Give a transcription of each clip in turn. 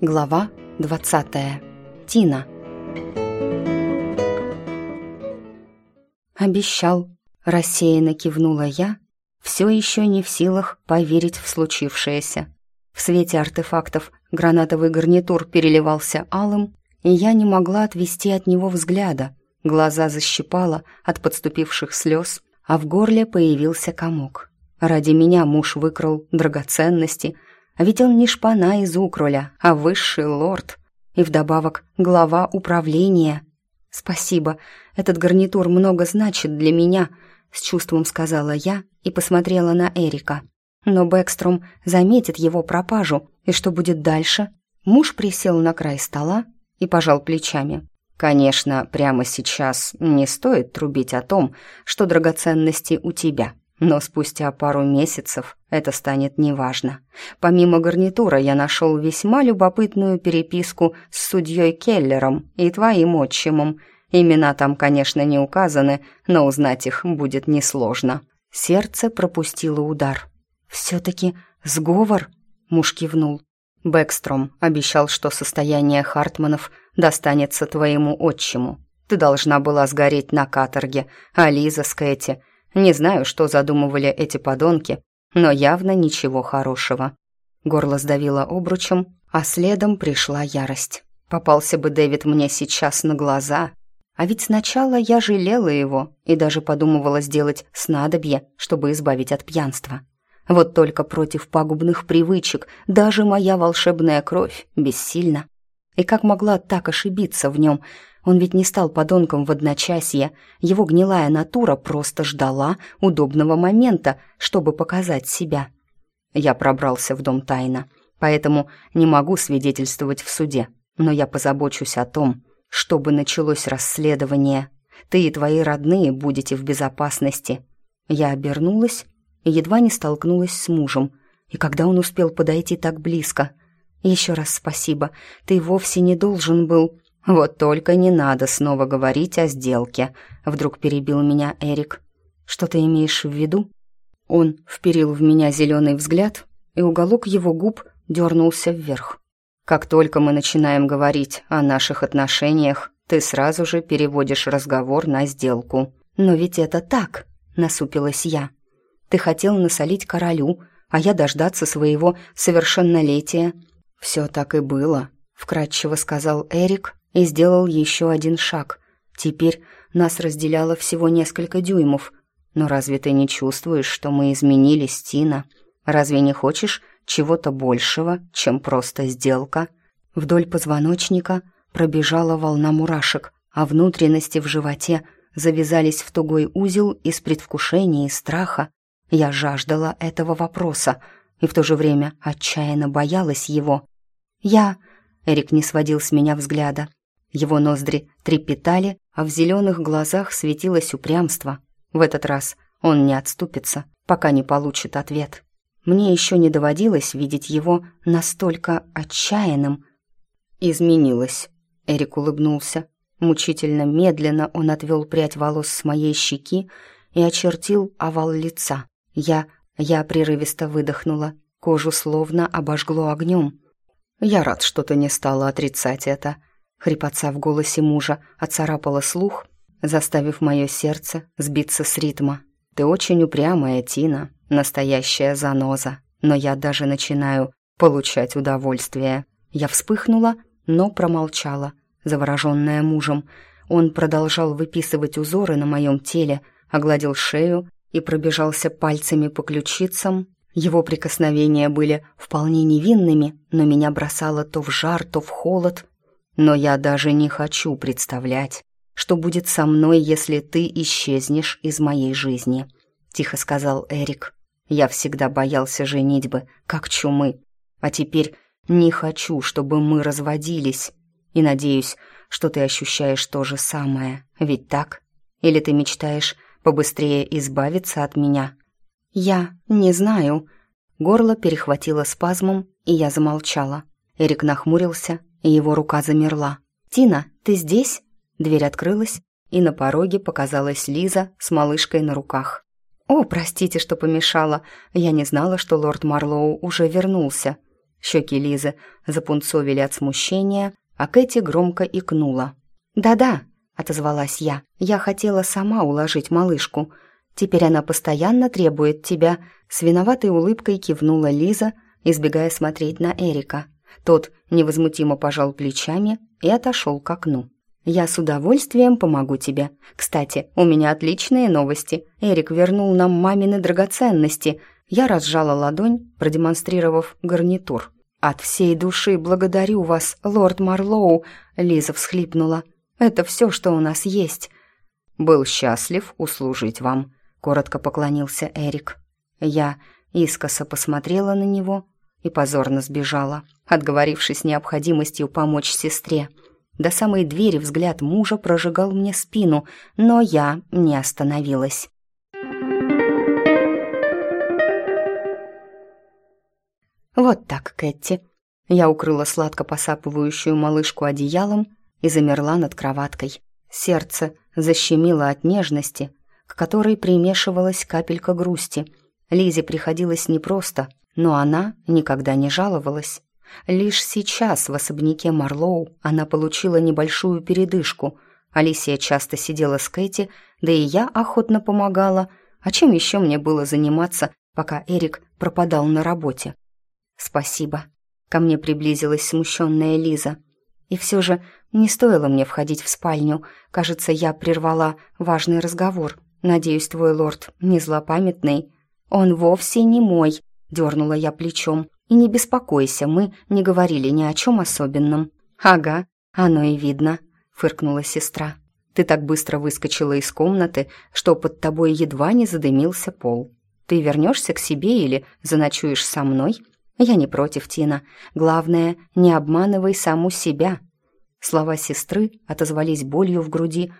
Глава 20. Тина. Обещал, рассеянно кивнула я, все еще не в силах поверить в случившееся. В свете артефактов гранатовый гарнитур переливался алым, и я не могла отвести от него взгляда. Глаза защипало от подступивших слез, а в горле появился комок. Ради меня муж выкрал драгоценности — а ведь он не шпана из укроля, а высший лорд. И вдобавок глава управления. «Спасибо, этот гарнитур много значит для меня», — с чувством сказала я и посмотрела на Эрика. Но Бэкстром заметит его пропажу, и что будет дальше? Муж присел на край стола и пожал плечами. «Конечно, прямо сейчас не стоит трубить о том, что драгоценности у тебя. Но спустя пару месяцев это станет неважно. Помимо гарнитура я нашел весьма любопытную переписку с судьей Келлером и твоим отчимом. Имена там, конечно, не указаны, но узнать их будет несложно. Сердце пропустило удар. «Все-таки сговор?» — муж кивнул. Бэкстром обещал, что состояние Хартманов достанется твоему отчиму. Ты должна была сгореть на каторге, а Лиза с Кэти — не знаю, что задумывали эти подонки, но явно ничего хорошего. Горло сдавило обручем, а следом пришла ярость. Попался бы Дэвид мне сейчас на глаза. А ведь сначала я жалела его и даже подумывала сделать снадобье, чтобы избавить от пьянства. Вот только против пагубных привычек даже моя волшебная кровь бессильна. И как могла так ошибиться в нем – он ведь не стал подонком в одночасье. Его гнилая натура просто ждала удобного момента, чтобы показать себя. Я пробрался в дом тайно, поэтому не могу свидетельствовать в суде. Но я позабочусь о том, чтобы началось расследование. Ты и твои родные будете в безопасности. Я обернулась и едва не столкнулась с мужем. И когда он успел подойти так близко... Еще раз спасибо. Ты вовсе не должен был... «Вот только не надо снова говорить о сделке», — вдруг перебил меня Эрик. «Что ты имеешь в виду?» Он вперил в меня зеленый взгляд, и уголок его губ дернулся вверх. «Как только мы начинаем говорить о наших отношениях, ты сразу же переводишь разговор на сделку». «Но ведь это так», — насупилась я. «Ты хотел насолить королю, а я дождаться своего совершеннолетия». «Все так и было», — вкратчиво сказал Эрик, и сделал еще один шаг. Теперь нас разделяло всего несколько дюймов. Но разве ты не чувствуешь, что мы изменились, Тина? Разве не хочешь чего-то большего, чем просто сделка? Вдоль позвоночника пробежала волна мурашек, а внутренности в животе завязались в тугой узел из предвкушения и страха. Я жаждала этого вопроса и в то же время отчаянно боялась его. «Я...» — Эрик не сводил с меня взгляда. Его ноздри трепетали, а в зеленых глазах светилось упрямство. В этот раз он не отступится, пока не получит ответ. Мне еще не доводилось видеть его настолько отчаянным. «Изменилось», — Эрик улыбнулся. Мучительно медленно он отвел прядь волос с моей щеки и очертил овал лица. Я, я прерывисто выдохнула, кожу словно обожгло огнем. «Я рад, что ты не стала отрицать это», Хрипотца в голосе мужа оцарапала слух, заставив мое сердце сбиться с ритма. «Ты очень упрямая, Тина, настоящая заноза, но я даже начинаю получать удовольствие». Я вспыхнула, но промолчала, завороженная мужем. Он продолжал выписывать узоры на моем теле, огладил шею и пробежался пальцами по ключицам. Его прикосновения были вполне невинными, но меня бросало то в жар, то в холод, но я даже не хочу представлять, что будет со мной, если ты исчезнешь из моей жизни», — тихо сказал Эрик. «Я всегда боялся женитьбы, как чумы, а теперь не хочу, чтобы мы разводились, и надеюсь, что ты ощущаешь то же самое, ведь так? Или ты мечтаешь побыстрее избавиться от меня?» «Я не знаю». Горло перехватило спазмом, и я замолчала. Эрик нахмурился и его рука замерла. «Тина, ты здесь?» Дверь открылась, и на пороге показалась Лиза с малышкой на руках. «О, простите, что помешала. Я не знала, что лорд Марлоу уже вернулся». Щеки Лизы запунцовили от смущения, а Кэти громко икнула. «Да-да», — отозвалась я, — «я хотела сама уложить малышку. Теперь она постоянно требует тебя». С виноватой улыбкой кивнула Лиза, избегая смотреть на Эрика. Тот невозмутимо пожал плечами и отошел к окну. «Я с удовольствием помогу тебе. Кстати, у меня отличные новости. Эрик вернул нам мамины драгоценности». Я разжала ладонь, продемонстрировав гарнитур. «От всей души благодарю вас, лорд Марлоу», — Лиза всхлипнула. «Это все, что у нас есть». «Был счастлив услужить вам», — коротко поклонился Эрик. Я искоса посмотрела на него и позорно сбежала, отговорившись необходимостью помочь сестре. До самой двери взгляд мужа прожигал мне спину, но я не остановилась. «Вот так, Кэти». Я укрыла сладко посапывающую малышку одеялом и замерла над кроваткой. Сердце защемило от нежности, к которой примешивалась капелька грусти. Лизе приходилось непросто, но она никогда не жаловалась. Лишь сейчас в особняке Марлоу она получила небольшую передышку. Алисия часто сидела с Кэти, да и я охотно помогала. А чем еще мне было заниматься, пока Эрик пропадал на работе? «Спасибо». Ко мне приблизилась смущенная Лиза. И все же не стоило мне входить в спальню. Кажется, я прервала важный разговор. Надеюсь, твой лорд не злопамятный. Он вовсе не мой, дернула я плечом. И не беспокойся, мы не говорили ни о чем особенном. Ага, оно и видно, фыркнула сестра. Ты так быстро выскочила из комнаты, что под тобой едва не задымился пол. Ты вернешься к себе или заночуешь со мной? Я не против, Тина. Главное, не обманывай саму себя. Слова сестры отозвались болью в груди,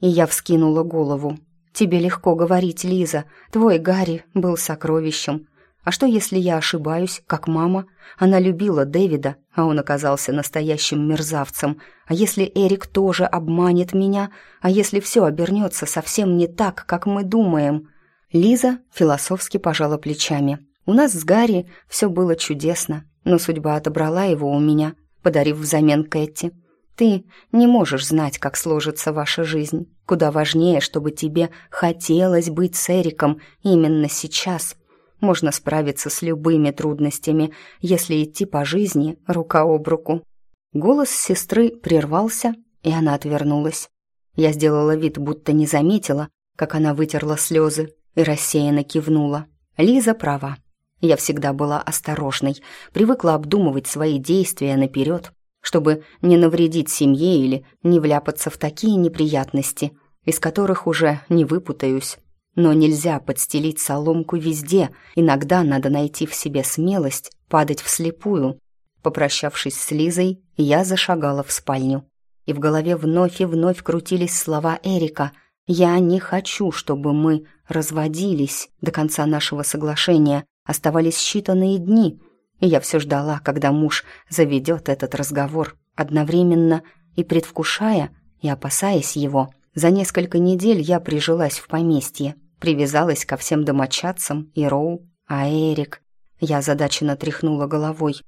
и я вскинула голову. Тебе легко говорить, Лиза. Твой Гарри был сокровищем. А что, если я ошибаюсь, как мама? Она любила Дэвида, а он оказался настоящим мерзавцем. А если Эрик тоже обманет меня? А если все обернется совсем не так, как мы думаем? Лиза философски пожала плечами. У нас с Гарри все было чудесно, но судьба отобрала его у меня, подарив взамен Кэти. Ты не можешь знать, как сложится ваша жизнь. Куда важнее, чтобы тебе хотелось быть с Эриком именно сейчас — можно справиться с любыми трудностями, если идти по жизни рука об руку. Голос сестры прервался, и она отвернулась. Я сделала вид, будто не заметила, как она вытерла слезы и рассеянно кивнула. Лиза права. Я всегда была осторожной, привыкла обдумывать свои действия наперед, чтобы не навредить семье или не вляпаться в такие неприятности, из которых уже не выпутаюсь. Но нельзя подстелить соломку везде, иногда надо найти в себе смелость падать вслепую. Попрощавшись с Лизой, я зашагала в спальню. И в голове вновь и вновь крутились слова Эрика. «Я не хочу, чтобы мы разводились до конца нашего соглашения. Оставались считанные дни, и я все ждала, когда муж заведет этот разговор, одновременно и предвкушая, и опасаясь его. За несколько недель я прижилась в поместье, Привязалась ко всем домочадцам и Роу, а Эрик... Я задаченно тряхнула головой.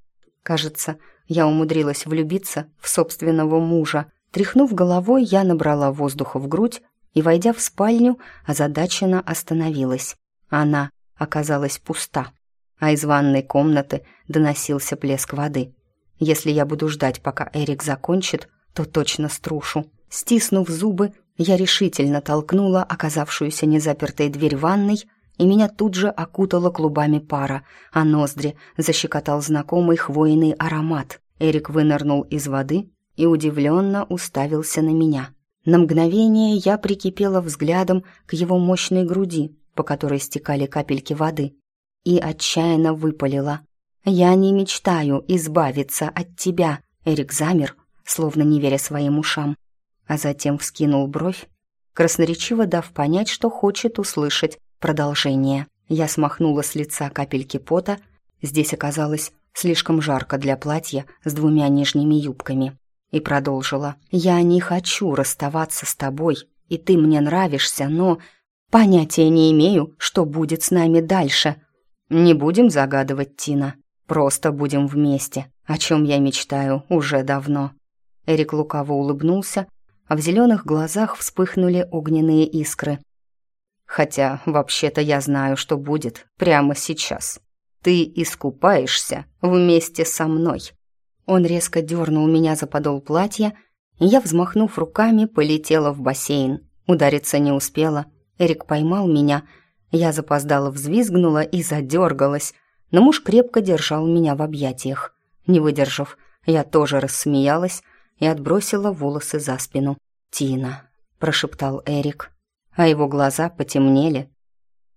Кажется, я умудрилась влюбиться в собственного мужа. Тряхнув головой, я набрала воздуха в грудь и, войдя в спальню, озадаченно остановилась. Она оказалась пуста, а из ванной комнаты доносился плеск воды. Если я буду ждать, пока Эрик закончит, то точно струшу. Стиснув зубы, я решительно толкнула оказавшуюся незапертой дверь ванной, и меня тут же окутало клубами пара, а ноздри защекотал знакомый хвойный аромат. Эрик вынырнул из воды и удивленно уставился на меня. На мгновение я прикипела взглядом к его мощной груди, по которой стекали капельки воды, и отчаянно выпалила. «Я не мечтаю избавиться от тебя!» Эрик замер, словно не веря своим ушам а затем вскинул бровь, красноречиво дав понять, что хочет услышать продолжение. Я смахнула с лица капельки пота, здесь оказалось слишком жарко для платья с двумя нижними юбками, и продолжила. «Я не хочу расставаться с тобой, и ты мне нравишься, но понятия не имею, что будет с нами дальше. Не будем загадывать, Тина». Просто будем вместе, о чем я мечтаю уже давно». Эрик лукаво улыбнулся, а в зеленых глазах вспыхнули огненные искры. «Хотя, вообще-то, я знаю, что будет прямо сейчас. Ты искупаешься вместе со мной». Он резко дернул меня за подол платья, и я, взмахнув руками, полетела в бассейн. Удариться не успела. Эрик поймал меня. Я запоздала взвизгнула и задергалась, но муж крепко держал меня в объятиях. Не выдержав, я тоже рассмеялась и отбросила волосы за спину. «Тина», — прошептал Эрик, а его глаза потемнели.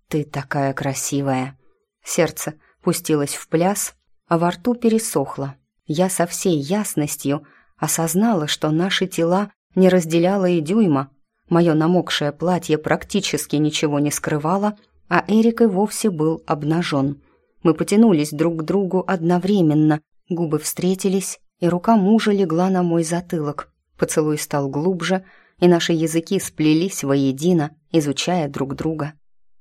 «Ты такая красивая». Сердце пустилось в пляс, а во рту пересохло. Я со всей ясностью осознала, что наши тела не разделяло и дюйма. Мое намокшее платье практически ничего не скрывало, а Эрик и вовсе был обнажен. Мы потянулись друг к другу одновременно, губы встретились, и рука мужа легла на мой затылок. Поцелуй стал глубже, и наши языки сплелись воедино, изучая друг друга.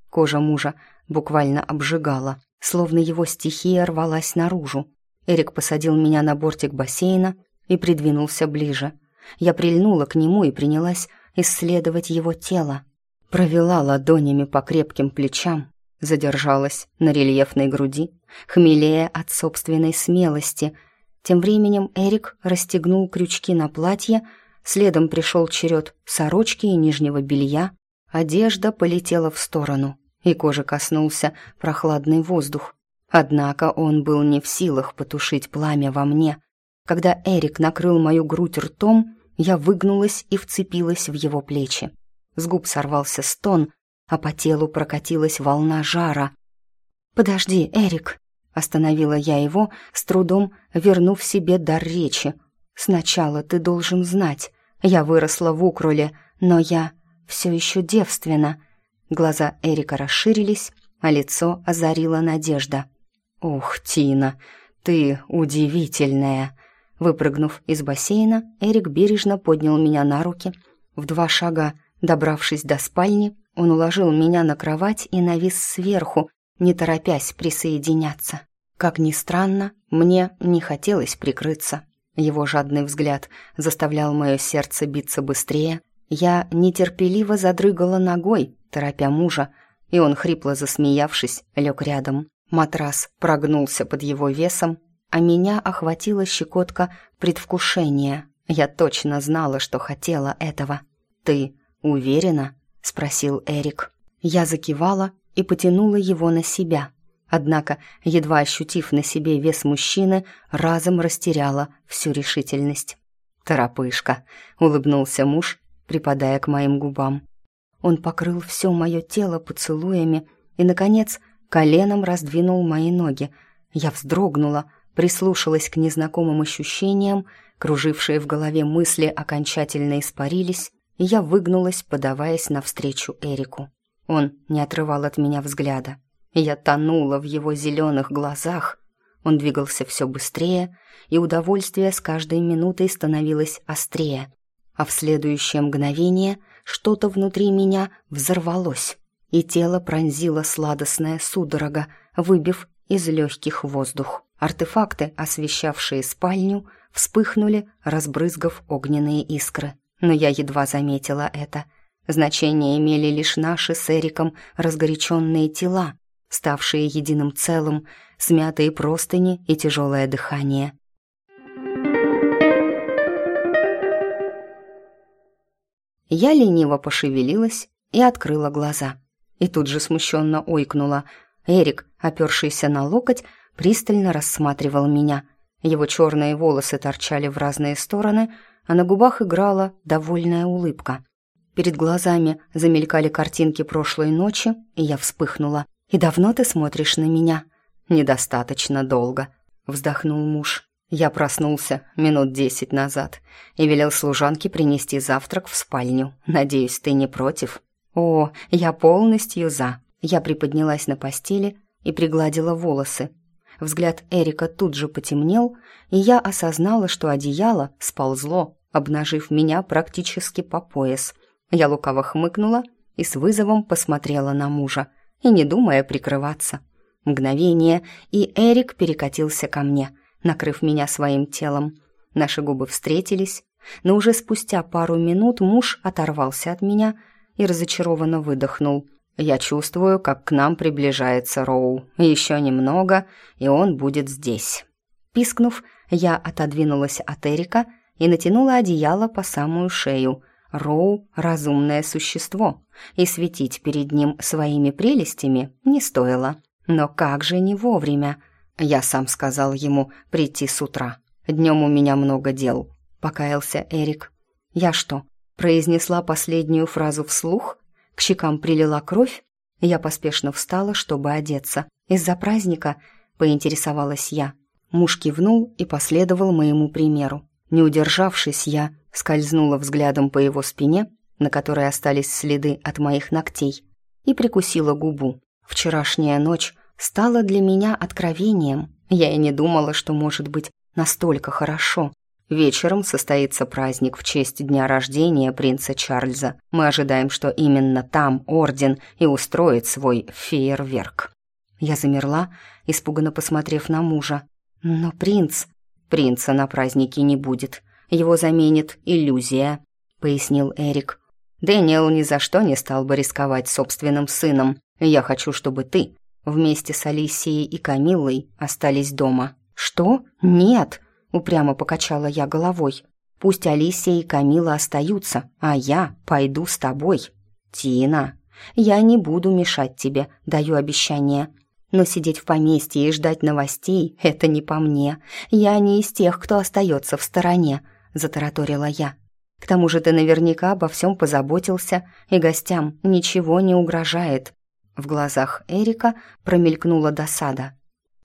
Кожа мужа буквально обжигала, словно его стихия рвалась наружу. Эрик посадил меня на бортик бассейна и придвинулся ближе. Я прильнула к нему и принялась исследовать его тело. Провела ладонями по крепким плечам, задержалась на рельефной груди, хмелея от собственной смелости. Тем временем Эрик расстегнул крючки на платье, следом пришел черед сорочки и нижнего белья, одежда полетела в сторону, и кожи коснулся прохладный воздух. Однако он был не в силах потушить пламя во мне. Когда Эрик накрыл мою грудь ртом, я выгнулась и вцепилась в его плечи. С губ сорвался стон, а по телу прокатилась волна жара. «Подожди, Эрик!» — остановила я его, с трудом вернув себе дар речи. «Сначала ты должен знать. Я выросла в Укруле, но я все еще девственна». Глаза Эрика расширились, а лицо озарила надежда. «Ух, Тина, ты удивительная!» Выпрыгнув из бассейна, Эрик бережно поднял меня на руки. В два шага, добравшись до спальни, он уложил меня на кровать и навис сверху, не торопясь присоединяться. Как ни странно, мне не хотелось прикрыться. Его жадный взгляд заставлял мое сердце биться быстрее. Я нетерпеливо задрыгала ногой, торопя мужа, и он, хрипло засмеявшись, лег рядом. Матрас прогнулся под его весом, а меня охватила щекотка предвкушения. Я точно знала, что хотела этого. «Ты уверена?» — спросил Эрик. Я закивала и потянула его на себя. Однако, едва ощутив на себе вес мужчины, разом растеряла всю решительность. «Торопышка», — улыбнулся муж, припадая к моим губам. Он покрыл все мое тело поцелуями и, наконец, коленом раздвинул мои ноги. Я вздрогнула, прислушалась к незнакомым ощущениям, кружившие в голове мысли окончательно испарились, и я выгнулась, подаваясь навстречу Эрику. Он не отрывал от меня взгляда. Я тонула в его зеленых глазах. Он двигался все быстрее, и удовольствие с каждой минутой становилось острее. А в следующее мгновение что-то внутри меня взорвалось, и тело пронзило сладостная судорога, выбив из легких воздух. Артефакты, освещавшие спальню, вспыхнули, разбрызгав огненные искры но я едва заметила это. Значение имели лишь наши с Эриком разгоряченные тела, ставшие единым целым, смятые простыни и тяжелое дыхание. Я лениво пошевелилась и открыла глаза. И тут же смущенно ойкнула. Эрик, опершийся на локоть, пристально рассматривал меня. Его черные волосы торчали в разные стороны, а на губах играла довольная улыбка. Перед глазами замелькали картинки прошлой ночи, и я вспыхнула. «И давно ты смотришь на меня?» «Недостаточно долго», — вздохнул муж. Я проснулся минут десять назад и велел служанке принести завтрак в спальню. Надеюсь, ты не против? О, я полностью за. Я приподнялась на постели и пригладила волосы. Взгляд Эрика тут же потемнел, и я осознала, что одеяло сползло обнажив меня практически по пояс. Я лукаво хмыкнула и с вызовом посмотрела на мужа, и не думая прикрываться. Мгновение, и Эрик перекатился ко мне, накрыв меня своим телом. Наши губы встретились, но уже спустя пару минут муж оторвался от меня и разочарованно выдохнул. «Я чувствую, как к нам приближается Роу. Еще немного, и он будет здесь». Пискнув, я отодвинулась от Эрика и натянула одеяло по самую шею. Роу — разумное существо, и светить перед ним своими прелестями не стоило. Но как же не вовремя? Я сам сказал ему прийти с утра. Днем у меня много дел, покаялся Эрик. Я что, произнесла последнюю фразу вслух? К щекам прилила кровь? Я поспешно встала, чтобы одеться. Из-за праздника поинтересовалась я. Муж кивнул и последовал моему примеру. Не удержавшись, я скользнула взглядом по его спине, на которой остались следы от моих ногтей, и прикусила губу. Вчерашняя ночь стала для меня откровением. Я и не думала, что может быть настолько хорошо. Вечером состоится праздник в честь дня рождения принца Чарльза. Мы ожидаем, что именно там орден и устроит свой фейерверк. Я замерла, испуганно посмотрев на мужа. Но принц... Принца на празднике не будет. Его заменит иллюзия, пояснил Эрик. Дэниел ни за что не стал бы рисковать собственным сыном. Я хочу, чтобы ты вместе с Алисией и Камиллой остались дома. Что? Нет, упрямо покачала я головой. Пусть Алисия и Камила остаются, а я пойду с тобой. Тина, я не буду мешать тебе, даю обещание. Но сидеть в поместье и ждать новостей — это не по мне. Я не из тех, кто остается в стороне», — затараторила я. «К тому же ты наверняка обо всем позаботился, и гостям ничего не угрожает». В глазах Эрика промелькнула досада.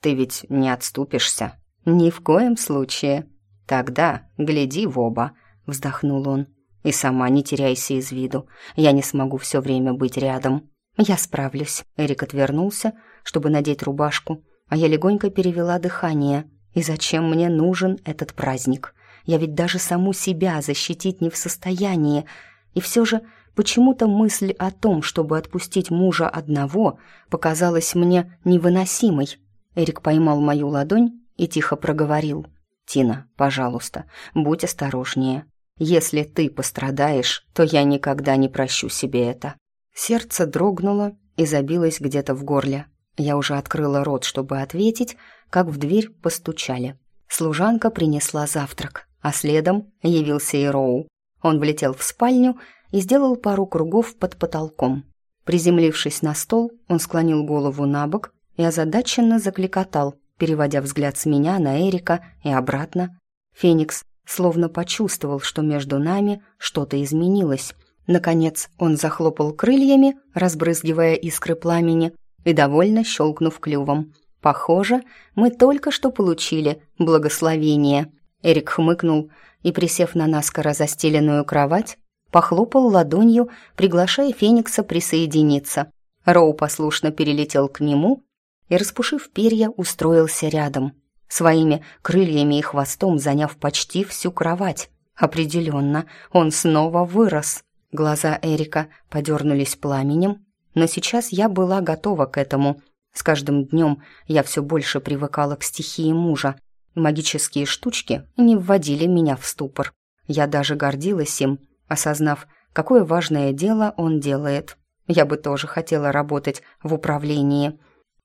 «Ты ведь не отступишься?» «Ни в коем случае». «Тогда гляди в оба», — вздохнул он. «И сама не теряйся из виду. Я не смогу все время быть рядом». «Я справлюсь». Эрик отвернулся, чтобы надеть рубашку, а я легонько перевела дыхание. «И зачем мне нужен этот праздник? Я ведь даже саму себя защитить не в состоянии. И все же почему-то мысль о том, чтобы отпустить мужа одного, показалась мне невыносимой. Эрик поймал мою ладонь и тихо проговорил. «Тина, пожалуйста, будь осторожнее. Если ты пострадаешь, то я никогда не прощу себе это». Сердце дрогнуло и забилось где-то в горле. Я уже открыла рот, чтобы ответить, как в дверь постучали. Служанка принесла завтрак, а следом явился и Роу. Он влетел в спальню и сделал пару кругов под потолком. Приземлившись на стол, он склонил голову на бок и озадаченно закликотал, переводя взгляд с меня на Эрика и обратно. Феникс словно почувствовал, что между нами что-то изменилось, Наконец он захлопал крыльями, разбрызгивая искры пламени, и довольно щелкнув клювом. «Похоже, мы только что получили благословение». Эрик хмыкнул и, присев на наскоро застеленную кровать, похлопал ладонью, приглашая Феникса присоединиться. Роу послушно перелетел к нему и, распушив перья, устроился рядом, своими крыльями и хвостом заняв почти всю кровать. Определенно, он снова вырос. Глаза Эрика подернулись пламенем, но сейчас я была готова к этому. С каждым днем я все больше привыкала к стихии мужа. Магические штучки не вводили меня в ступор. Я даже гордилась им, осознав, какое важное дело он делает. Я бы тоже хотела работать в управлении.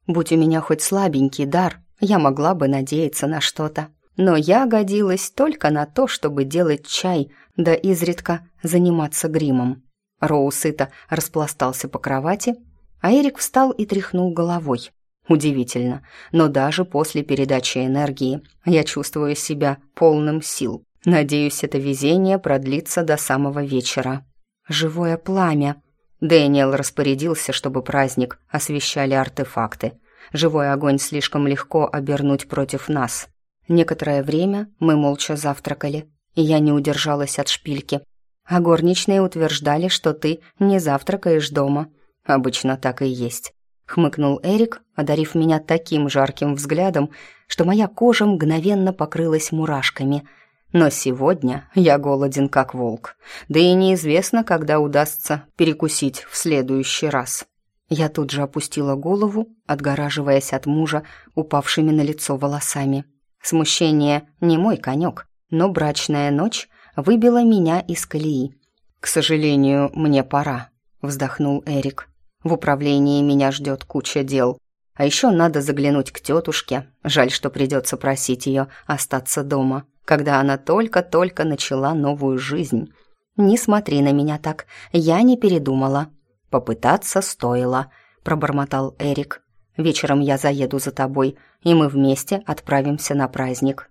Будь у меня хоть слабенький дар, я могла бы надеяться на что-то. Но я годилась только на то, чтобы делать чай да изредка заниматься гримом. Роу сыто распластался по кровати, а Эрик встал и тряхнул головой. Удивительно, но даже после передачи энергии я чувствую себя полным сил. Надеюсь, это везение продлится до самого вечера. Живое пламя. Дэниел распорядился, чтобы праздник освещали артефакты. Живой огонь слишком легко обернуть против нас. Некоторое время мы молча завтракали, и я не удержалась от шпильки. А горничные утверждали, что ты не завтракаешь дома. Обычно так и есть. Хмыкнул Эрик, одарив меня таким жарким взглядом, что моя кожа мгновенно покрылась мурашками. Но сегодня я голоден как волк. Да и неизвестно, когда удастся перекусить в следующий раз. Я тут же опустила голову, отгораживаясь от мужа упавшими на лицо волосами. Смущение не мой конек, но брачная ночь выбила меня из колеи. «К сожалению, мне пора», — вздохнул Эрик. «В управлении меня ждет куча дел. А еще надо заглянуть к тетушке. Жаль, что придется просить ее остаться дома, когда она только-только начала новую жизнь. Не смотри на меня так, я не передумала». «Попытаться стоило», — пробормотал Эрик. «Вечером я заеду за тобой, и мы вместе отправимся на праздник».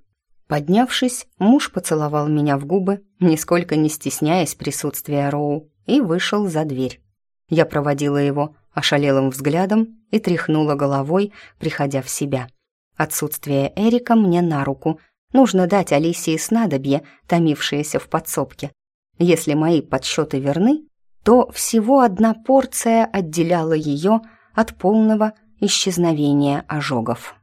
Поднявшись, муж поцеловал меня в губы, нисколько не стесняясь присутствия Роу, и вышел за дверь. Я проводила его ошалелым взглядом и тряхнула головой, приходя в себя. Отсутствие Эрика мне на руку. Нужно дать Алисии снадобье, томившееся в подсобке. Если мои подсчеты верны, то всего одна порция отделяла ее от полного исчезновения ожогов.